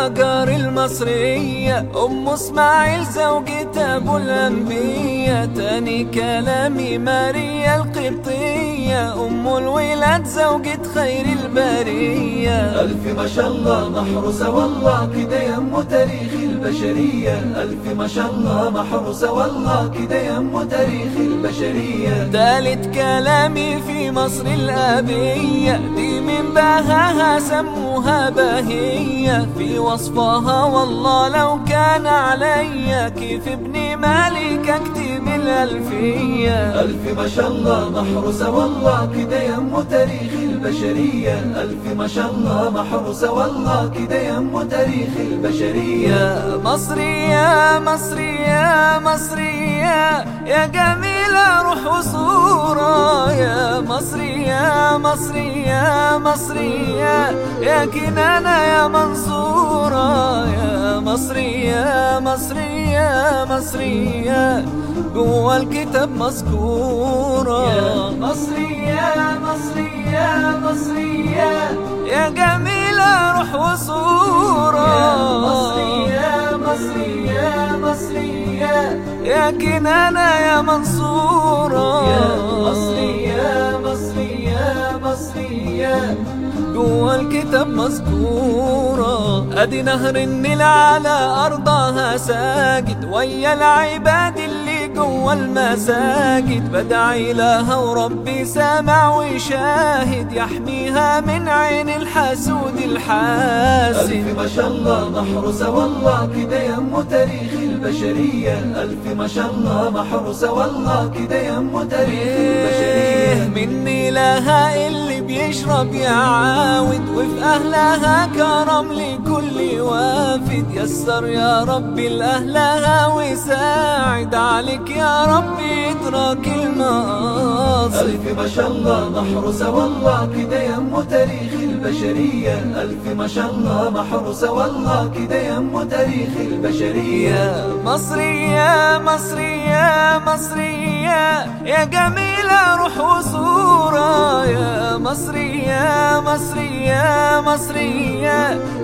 هاجر المصرية أم إسماعيل زوجة أبو الأنبياء. تاني كلامي ماريا القبطية أم الولاد زوجة خير البرية. ألف ما شاء الله محروسة والله كده يم تاريخ البشرية. ألف ما شاء الله محروسة والله كده يم تاريخ البشرية. تالت كلامي في مصر الأبية. دي بهاها سموها بهية في وصفها. والله لو كان عليا كيف ابني مالك اكتب الألفية. ألف ما شاء الله محروسة والله كده يم تاريخ البشرية. ألف ما شاء الله محروسة والله كده يم تاريخ البشرية. يا مصري يا مصري يا مصري يا يا جميلة روح وصورة يا مصري يا مصري يا مصري يا يا كنانة يا منصورة. يا مصري يا مصري يا مصري يا جوا الكتاب مذكورة. يا مصري يا مصري يا مصري يا يا جميلة روح وصورة. يا مصري يا مصري يا مصري يا يا كنانة يا منصورة. الكتاب مذكورة ادي نهر النيل على أرضها ساجد ويا العباد اللي جوا المساجد بدعي لها وربي سامع وشاهد. يحميها من عين الحسود الحاسد. ألف ما شاء الله محروسة والله كده يم تاريخ البشرية. ألف ما شاء الله محروسة والله كده يم تاريخ إيه البشرية مني لها اللي بيشرب يعاود وفي أهلها كرم لكل وافد. يسر يا ربي لأهلها وساعد عليك يا ربي إدراك المقاصد ألف ما شاء الله محروسة والله كده يم تاريخ البشرية. ألف ما شاء الله محروسة والله كده يم تاريخ البشرية. يا مصري يا مصري يا يا يا جميلة روح وصورة يا مصري يا مصري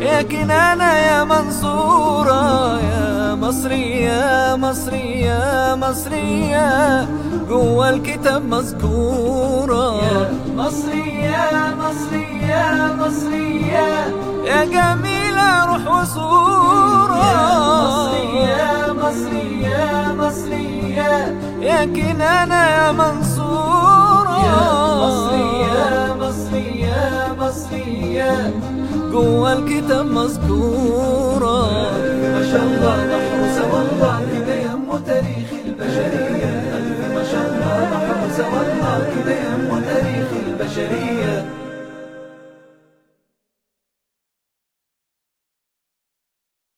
يا كنانة يا منصورة. يا مصري يا مصري يا مصري يا جوا الكتاب مذكورة. يا مصري يا مصري يا جميلة روح وصورة مصري يا مصري يا مصري يا يا كنانة يا منصورة. يا مصري يا جوا الكتاب مذكورة. ما شاء الله محروسة والله كده يم تاريخ البشرية. ما شاء الله محروسة والله كده يم تاريخ البشرية.